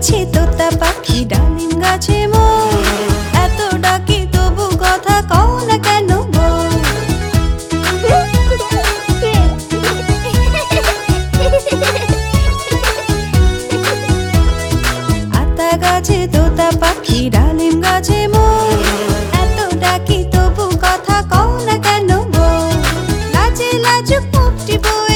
আছে তোতা গাছে এত ডাকি তবু কথা কও না কেন আতা গাছে তোতা পাখি ডালিম গাছে এত ডাকি তবু কথা কও না কেন গো লাজে লাজ মুক্তি বই